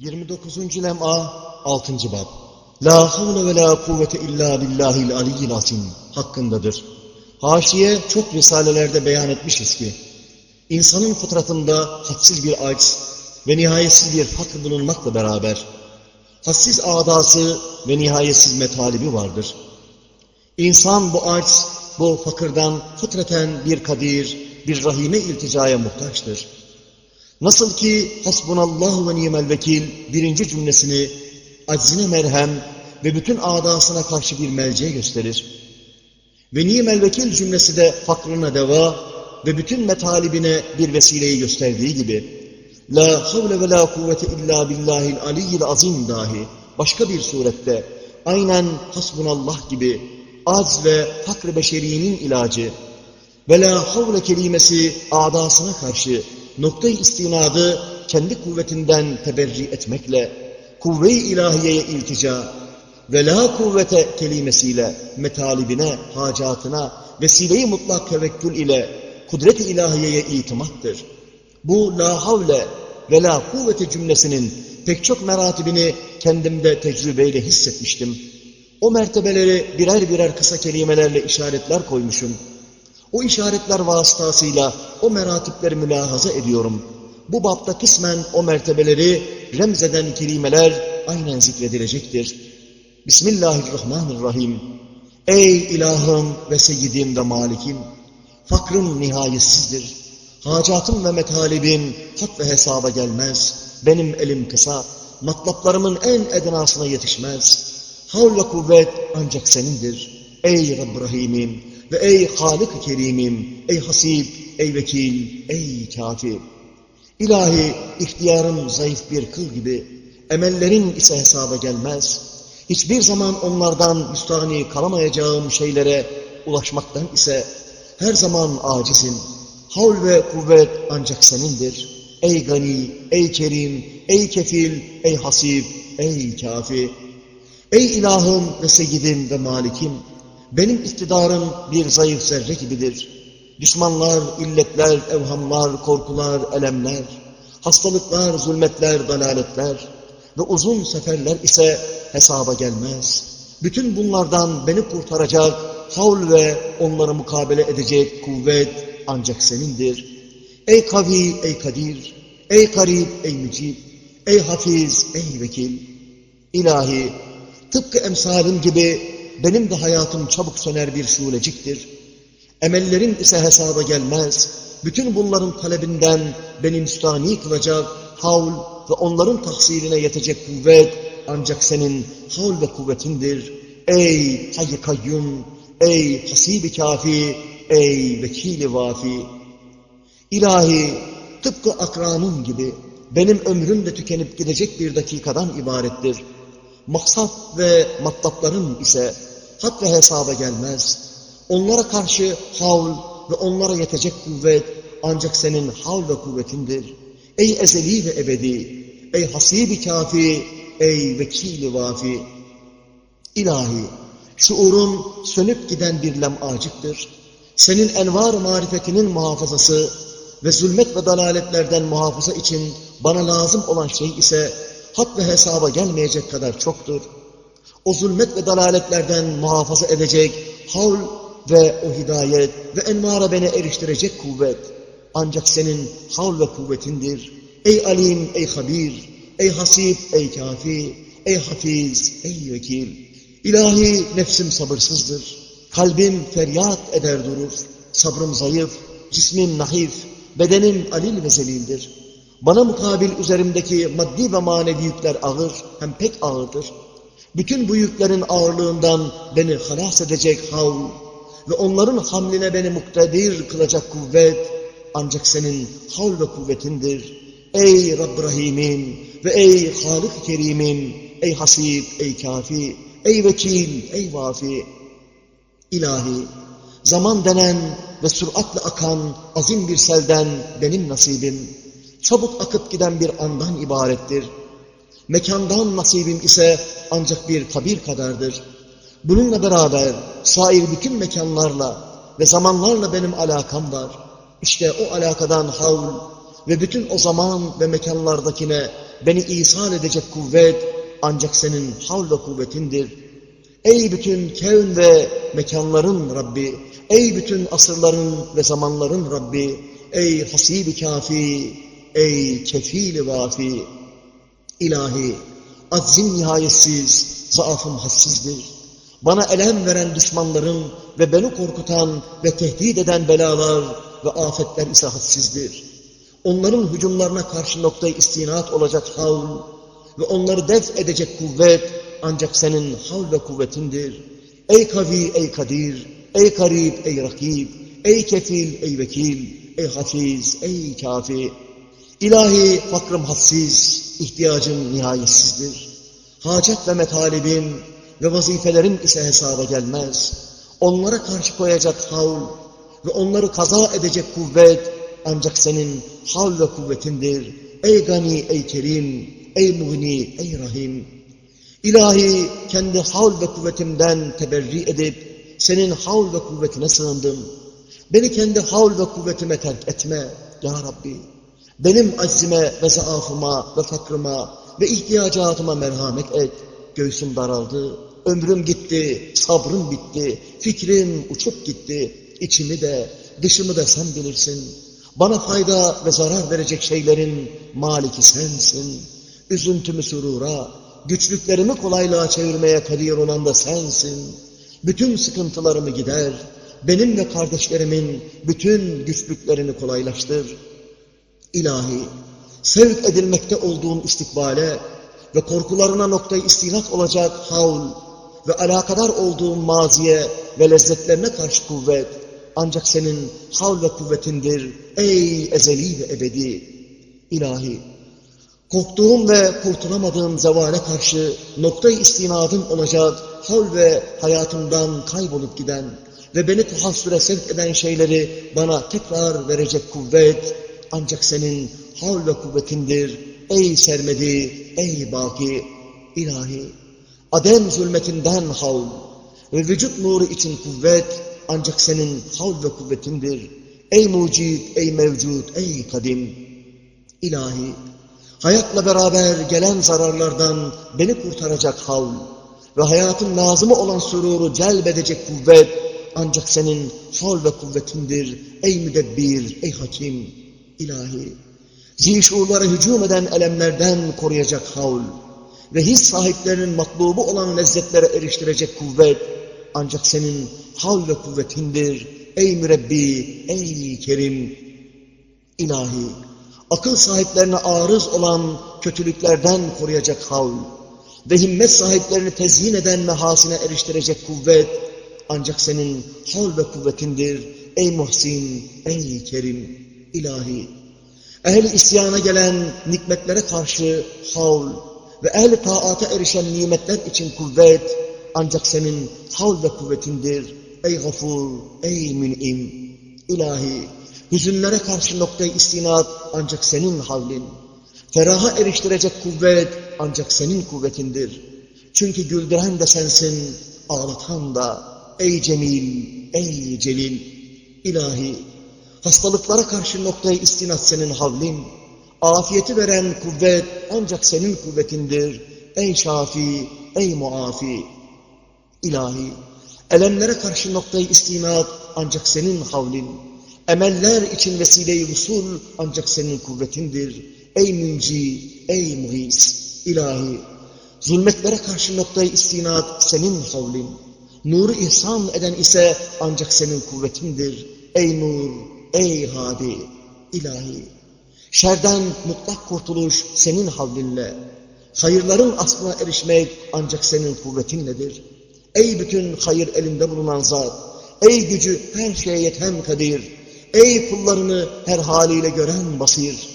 29. lem'a 6. bab La havle ve la kuvvete illa billahil aliyyil azim hakkındadır. Haşiye çok risalelerde beyan etmişiz ki, insanın fıtratında hadsiz bir aciz ve nihayetsiz bir fakr bulunmakla beraber, hadsiz adası ve nihayetsiz metalibi vardır. İnsan bu aciz, bu fakırdan fıtraten bir kadir, bir rahime ilticaya muhtaçtır. Nasıl ki hasbunallahu ve nimel vekil birinci cümlesini aczine merhem ve bütün adasına karşı bir melce gösterir. Ve nimel vekil cümlesi de fakrına deva ve bütün metalibine bir vesileyi gösterdiği gibi La havle ve la kuvvete illa billahil aliyyil azim dahi başka bir surette aynen hasbunallah gibi az ve fakr beşerinin ilacı ve la havle kelimesi adasına karşı noktayı istinadı kendi kuvvetinden teberri etmekle kuvve-i ilahiyeye iltica ve la kuvvete kelimesiyle metalibine, hacatına, vesile-i mutlak tevekkül ile kudret-i ilahiyeye itimattır. Bu la havle ve la kuvvete cümlesinin pek çok meratibini kendimde tecrübeyle hissetmiştim. O mertebeleri birer birer kısa kelimelerle işaretler koymuşum. O işaretler vasıtasıyla o meratipleri mülahaza ediyorum. Bu bapta kısmen o mertebeleri remzeden kelimeler aynen zikredilecektir. Bismillahirrahmanirrahim. Ey ilahım ve seyyidim ve malikim! Fakrım nihayetsizdir. Hacatım ve metalibim hat ve hesaba gelmez. Benim elim kısa, matlaplarımın en ednasına yetişmez. Havl ve kuvvet ancak senindir. Ey Rabb Rahim'im ve ey Halik-i Kerim'im, ey Hasib, ey Vekil, ey Kafi. İlahi ihtiyarım zayıf bir kıl gibi, emellerin ise hesaba gelmez. Hiçbir zaman onlardan müstahni kalamayacağım şeylere ulaşmaktan ise her zaman acizim. Havl ve kuvvet ancak senindir. Ey gani, ey kerim, ey kefil, ey hasib, ey kafi. Ey ilahım ve seyyidim ve malikim, benim iktidarım bir zayıf zerre gibidir. Düşmanlar, illetler, evhamlar, korkular, elemler, hastalıklar, zulmetler, dalaletler ve uzun seferler ise hesaba gelmez. Bütün bunlardan beni kurtaracak havl ve onları mukabele edecek kuvvet ancak senindir. Ey kavi, ey kadir, ey karib, ey mücib, ey hafiz, ey vekil. İlahi, tıpkı emsalim gibi benim de hayatım çabuk söner bir şuleciktir. Emellerim ise hesaba gelmez. Bütün bunların talebinden beni müstahni kılacak havl ve onların tahsiline yetecek kuvvet ancak senin havl ve kuvvetindir. Ey hayy kayyum, ey hasib-i kafi, ey vekili vafi. İlahi tıpkı akranım gibi benim ömrüm de tükenip gidecek bir dakikadan ibarettir. Maksat ve matlaplarım ise hat ve hesaba gelmez. Onlara karşı havl ve onlara yetecek kuvvet ancak senin havl ve kuvvetindir. Ey ezeli ve ebedi, ey hasibi kafi, ey vekili vafi. İlahi, şuurum sönüp giden bir lem'acıktır. Senin envar marifetinin muhafazası ve zulmet ve dalaletlerden muhafaza için bana lazım olan şey ise hak ve hesaba gelmeyecek kadar çoktur. O zulmet ve dalaletlerden muhafaza edecek havl ve o hidayet ve envara beni eriştirecek kuvvet ancak senin havl ve kuvvetindir. Ey alim, ey habir, ey hasip, ey kafi, ey hafiz, ey vekil. İlahi nefsim sabırsızdır. Kalbim feryat eder durur. Sabrım zayıf, cismim nahif, bedenim alil ve zelildir. Bana mukabil üzerimdeki maddi ve manevi yükler ağır, hem pek ağırdır. Bütün bu yüklerin ağırlığından beni halas edecek havl ve onların hamline beni muktedir kılacak kuvvet ancak senin havl ve kuvvetindir. Ey Rabb Rahim'im ve ey Halik Kerim'im, ey Hasib, ey Kafi, ey Vekil, ey Vafi. İlahi, zaman denen ve süratle akan azim bir selden benim nasibim, çabuk akıp giden bir andan ibarettir. Mekandan nasibim ise ancak bir kabir kadardır. Bununla beraber sair bütün mekanlarla ve zamanlarla benim alakam var. İşte o alakadan havl ve bütün o zaman ve mekanlardakine beni ihsal edecek kuvvet ancak senin havl ve kuvvetindir. Ey bütün kevn ve mekanların Rabbi, ey bütün asırların ve zamanların Rabbi, ey hasib-i kafi, ey kefil-i vafi, ilahi, aczim nihayetsiz, zaafım hassizdir. Bana elem veren düşmanların ve beni korkutan ve tehdit eden belalar ve afetler ise hadsizdir. Onların hücumlarına karşı noktayı istinat olacak havl ve onları def edecek kuvvet ancak senin havl ve kuvvetindir. Ey kavi, ey kadir, ey karib, ey rakib, ey kefil, ey vekil, ey hafiz, ey kafi. İlahi fakrım hadsiz, ihtiyacım nihayetsizdir. Hacet ve metalibim ve vazifelerim ise hesaba gelmez. Onlara karşı koyacak havl ve onları kaza edecek kuvvet ancak senin havl ve kuvvetindir. Ey gani, ey kerim, ey muhni, ey rahim. İlahi kendi havl ve kuvvetimden teberri edip senin havl ve kuvvetine sığındım. Beni kendi havl ve kuvvetime terk etme ya Rabbi. Benim aczime ve zaafıma ve fakrıma ve ihtiyacatıma merhamet et. Göğsüm daraldı, ömrüm gitti, sabrım bitti, fikrim uçup gitti. İçimi de, dışımı da sen bilirsin. Bana fayda ve zarar verecek şeylerin maliki sensin. Üzüntümü surura, güçlüklerimi kolaylığa çevirmeye kadir olan da sensin. Bütün sıkıntılarımı gider, benim ve kardeşlerimin bütün güçlüklerini kolaylaştır. İlahi, sevk edilmekte olduğum istikbale ve korkularına noktayı istinat olacak havl ve alakadar olduğum maziye ve lezzetlerine karşı kuvvet ancak senin havl ve kuvvetindir ey ezeli ve ebedi. İlahi, korktuğum ve kurtulamadığım zevale karşı noktayı istinadım olacak havl ve hayatımdan kaybolup giden ve beni tuhassüre sevk eden şeyleri bana tekrar verecek kuvvet ancak senin havl ve kuvvetindir. Ey sermedi, ey baki, ilahi. Adem zulmetinden havl ve vücut nuru için kuvvet ancak senin havl ve kuvvetindir. Ey mucid, ey mevcut, ey kadim, ilahi. Hayatla beraber gelen zararlardan beni kurtaracak havl ve hayatın lazımı olan sururu celbedecek kuvvet ancak senin havl ve kuvvetindir. Ey müdebbir, ey hakim, ilahi. Zişurlara hücum eden elemlerden koruyacak havl ve his sahiplerinin matlubu olan lezzetlere eriştirecek kuvvet ancak senin havl ve kuvvetindir. Ey mürebbi, ey kerim, ilahi. Akıl sahiplerine arız olan kötülüklerden koruyacak havl ve himmet sahiplerini tezyin eden mehasine eriştirecek kuvvet ancak senin havl ve kuvvetindir. Ey Muhsin, ey Kerim, ilahi. Ehli isyana gelen nikmetlere karşı havl ve ehli taata erişen nimetler için kuvvet ancak senin havl ve kuvvetindir. Ey gafur, ey mün'im, ilahi. Hüzünlere karşı noktayı istinat ancak senin havlin. Feraha eriştirecek kuvvet ancak senin kuvvetindir. Çünkü güldüren de sensin, ağlatan da. Ey Cemil, ey Celil, ilahi. Hastalıklara karşı noktayı istinat senin havlin. Afiyeti veren kuvvet ancak senin kuvvetindir. Ey Şafi, ey Muafi, ilahi. Elemlere karşı noktayı istinat ancak senin havlin. Emeller için vesile-i usul ancak senin kuvvetindir. Ey münci, ey muhis, ilahi. Zulmetlere karşı noktayı istinat senin havlin. Nuru ihsan eden ise ancak senin kuvvetindir. Ey nur, ey hadi, ilahi. Şerden mutlak kurtuluş senin havlinle. Hayırların aslına erişmek ancak senin kuvvetinledir. Ey bütün hayır elinde bulunan zat, ey gücü her şeye yeten kadir, ey kullarını her haliyle gören basir,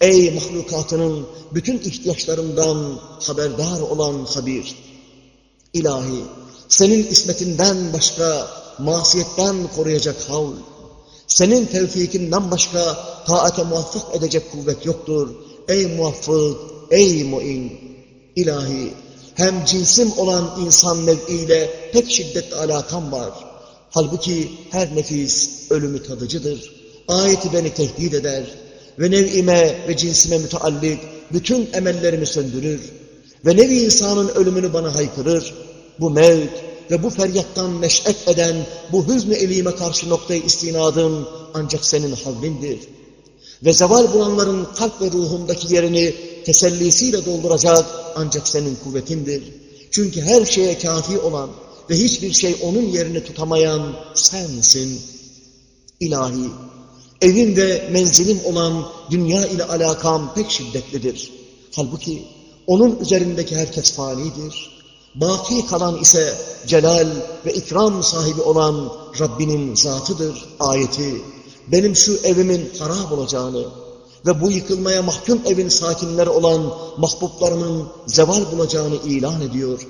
ey mahlukatının bütün ihtiyaçlarından haberdar olan habir. İlahi, senin ismetinden başka masiyetten koruyacak havl, senin tevfikinden başka taate muvaffak edecek kuvvet yoktur. Ey muvaffık, ey muin, ilahi, hem cinsim olan insan nev'iyle pek şiddetli alakam var. Halbuki her nefis ölümü tadıcıdır. Ayeti beni tehdit eder ve nev'ime ve cinsime müteallik bütün emellerimi söndürür ve nevi insanın ölümünü bana haykırır. Bu mevt ve bu feryattan neş'et eden bu hüznü elime karşı noktayı istinadım ancak senin havlindir. Ve zeval bulanların kalp ve ruhumdaki yerini tesellisiyle dolduracak ancak senin kuvvetindir. Çünkü her şeye kafi olan ve hiçbir şey onun yerini tutamayan sensin. İlahi, evim ve menzilim olan dünya ile alakam pek şiddetlidir. Halbuki onun üzerindeki herkes fanidir. Baki kalan ise celal ve ikram sahibi olan Rabbinin zatıdır ayeti. Benim şu evimin harap olacağını ve bu yıkılmaya mahkum evin sakinleri olan mahbublarının zeval bulacağını ilan ediyor.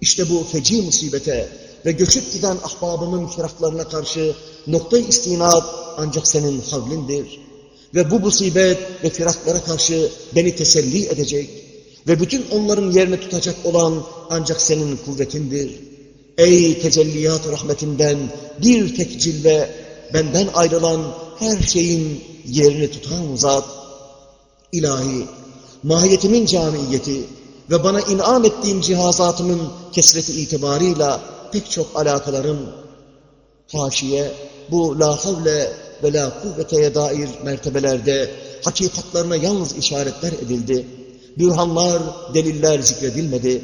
İşte bu feci musibete ve göçüp giden ahbabımın firaklarına karşı nokta-i istinat ancak senin havlindir. Ve bu musibet ve firaklara karşı beni teselli edecek ve bütün onların yerini tutacak olan ancak senin kuvvetindir. Ey tecelliyat rahmetinden bir tek cilve, benden ayrılan her şeyin yerini tutan zat, ilahi, mahiyetimin camiyeti ve bana inam ettiğim cihazatımın kesreti itibarıyla pek çok alakalarım, haşiye, bu la havle ve la kuvveteye dair mertebelerde hakikatlarına yalnız işaretler edildi. Bürhanlar, deliller zikredilmedi.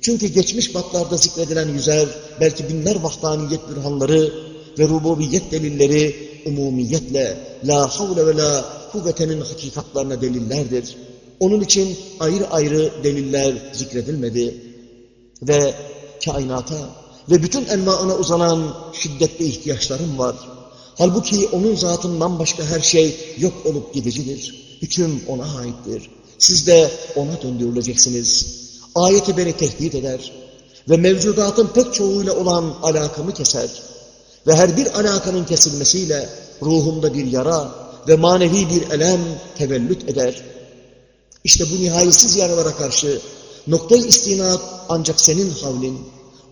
Çünkü geçmiş batlarda zikredilen yüzer, belki binler vahdaniyet bürhanları ve rububiyet delilleri umumiyetle la havle ve la kuvvetenin hakikatlarına delillerdir. Onun için ayrı ayrı deliller zikredilmedi. Ve kainata ve bütün envaına uzanan şiddetli ihtiyaçlarım var. Halbuki onun zatından başka her şey yok olup gidicidir. Hüküm ona aittir. Siz de ona döndürüleceksiniz. Ayeti beni tehdit eder ve mevcudatın pek çoğuyla olan alakamı keser. Ve her bir alakanın kesilmesiyle ruhumda bir yara ve manevi bir elem tevellüt eder. İşte bu nihayetsiz yaralara karşı noktayı istinat ancak senin havlin,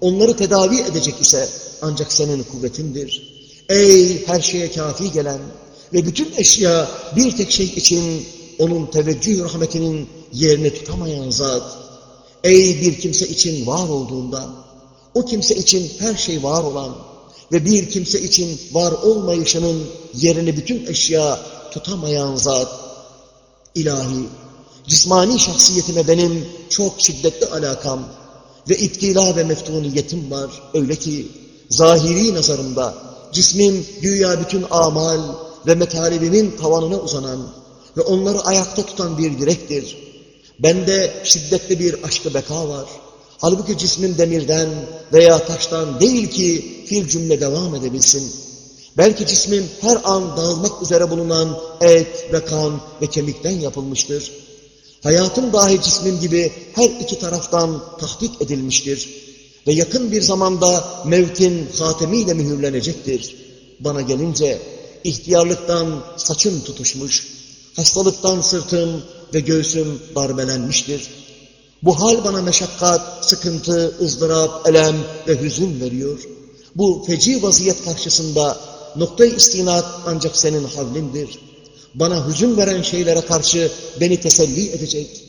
onları tedavi edecek ise ancak senin kuvvetindir. Ey her şeye kafi gelen ve bütün eşya bir tek şey için onun teveccüh rahmetinin yerini tutamayan zat, ey bir kimse için var olduğunda, o kimse için her şey var olan ve bir kimse için var olmayışının yerini bütün eşya tutamayan zat, ilahi, cismani şahsiyetime benim çok şiddetli alakam ve iptila ve meftuniyetim var. Öyle ki zahiri nazarımda cismim güya bütün amal ve metalibimin tavanına uzanan ve onları ayakta tutan bir direktir. Bende şiddetli bir aşkı beka var. Halbuki cismin demirden veya taştan değil ki fil cümle devam edebilsin. Belki cismin her an dağılmak üzere bulunan et ve kan ve kemikten yapılmıştır. Hayatım dahi cismim gibi her iki taraftan tahdit edilmiştir. Ve yakın bir zamanda mevtin hatemiyle mühürlenecektir. Bana gelince ihtiyarlıktan saçım tutuşmuş, hastalıktan sırtım ve göğsüm darbelenmiştir. Bu hal bana meşakkat, sıkıntı, ızdırap, elem ve hüzün veriyor. Bu feci vaziyet karşısında noktayı istinat ancak senin havlindir. Bana hüzün veren şeylere karşı beni teselli edecek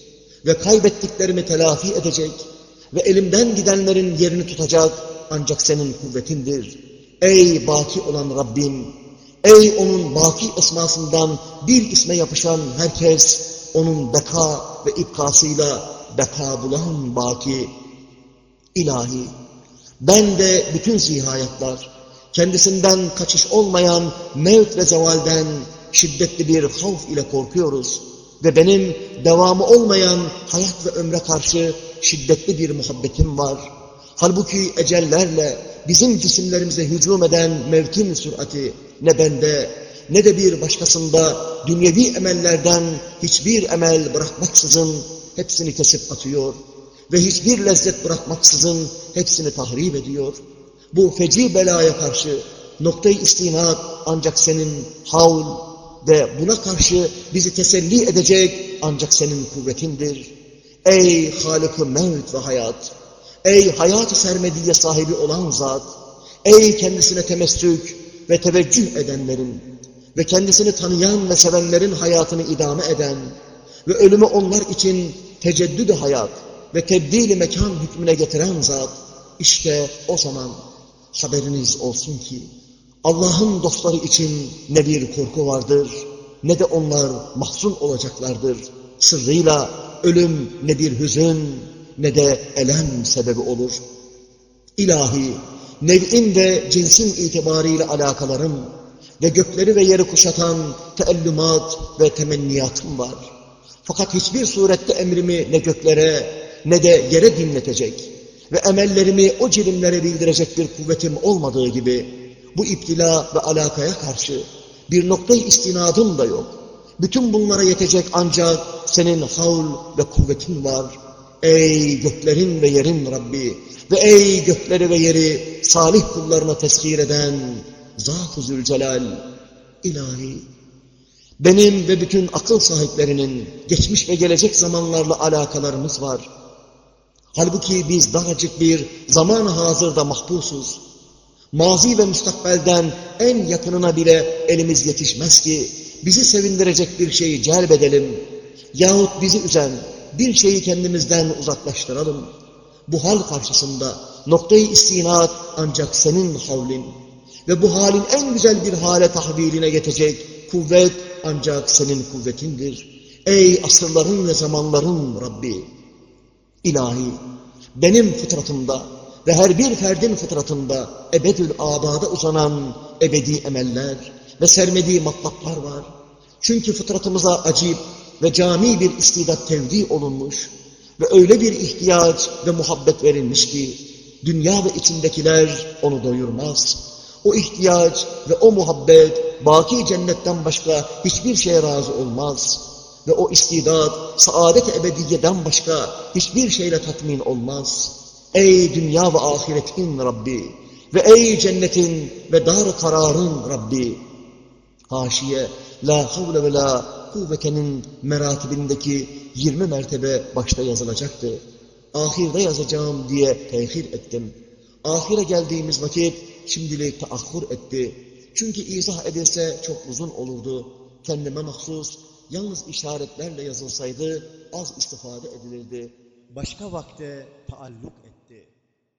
ve kaybettiklerimi telafi edecek ve elimden gidenlerin yerini tutacak ancak senin kuvvetindir. Ey baki olan Rabbim, ey onun baki esmasından bir isme yapışan herkes, onun beka ve ipkasıyla beka bulan baki, ilahi, ben de bütün zihayatlar, kendisinden kaçış olmayan mevt ve zevalden şiddetli bir havf ile korkuyoruz. Ve benim devamı olmayan hayat ve ömre karşı şiddetli bir muhabbetim var. Halbuki ecellerle bizim cisimlerimize hücum eden mevkin sürati ne bende ne de bir başkasında dünyevi emellerden hiçbir emel bırakmaksızın hepsini kesip atıyor ve hiçbir lezzet bırakmaksızın hepsini tahrip ediyor. Bu feci belaya karşı noktayı istinat ancak senin havl ve buna karşı bizi teselli edecek ancak senin kuvvetindir. Ey Halık-ı ve hayat, ey hayat-ı sermediye sahibi olan zat, ey kendisine temessük ve teveccüh edenlerin ve kendisini tanıyan ve sevenlerin hayatını idame eden ve ölümü onlar için teceddüdü hayat ve tebdili mekan hükmüne getiren zat, işte o zaman haberiniz olsun ki Allah'ın dostları için ne bir korku vardır ne de onlar mahzun olacaklardır. Sırrıyla ölüm ne bir hüzün ne de elem sebebi olur. İlahi, nev'in ve cinsin itibariyle alakalarım ve gökleri ve yeri kuşatan teellümat ve temenniyatım var. Fakat hiçbir surette emrimi ne göklere ne de yere dinletecek ve emellerimi o cirimlere bildirecek bir kuvvetim olmadığı gibi bu iptila ve alakaya karşı bir noktayı istinadım da yok. Bütün bunlara yetecek ancak senin havl ve kuvvetin var. Ey göklerin ve yerin Rabbi ve ey gökleri ve yeri salih kullarına tezkir eden Zat-ı Zülcelal, ilahi, benim ve bütün akıl sahiplerinin geçmiş ve gelecek zamanlarla alakalarımız var. Halbuki biz daracık bir zaman hazırda mahpusuz. Mazi ve müstakbelden en yakınına bile elimiz yetişmez ki bizi sevindirecek bir şeyi celbedelim yahut bizi üzen bir şeyi kendimizden uzaklaştıralım. Bu hal karşısında noktayı istinat ancak senin havlin ve bu halin en güzel bir hale tahviline yetecek kuvvet ancak senin kuvvetindir. Ey asırların ve zamanların Rabbi! İlahi, benim fıtratımda ve her bir ferdin fıtratında ebedül abada uzanan ebedi emeller ve sermediği matlaplar var. Çünkü fıtratımıza acip ve cami bir istidat tevdi olunmuş ve öyle bir ihtiyaç ve muhabbet verilmiş ki dünya ve içindekiler onu doyurmaz. O ihtiyaç ve o muhabbet baki cennetten başka hiçbir şeye razı olmaz. Ve o istidat saadet ebediyeden başka hiçbir şeyle tatmin olmaz. Ey dünya ve ahiretin Rabbi ve ey cennetin ve dar kararın Rabbi. Haşiye la havle ve la kuvvetenin meratibindeki 20 mertebe başta yazılacaktı. Ahirde yazacağım diye tehir ettim. Ahire geldiğimiz vakit şimdilik taahhur etti. Çünkü izah edilse çok uzun olurdu. Kendime mahsus yalnız işaretlerle yazılsaydı az istifade edilirdi. Başka vakte taalluk.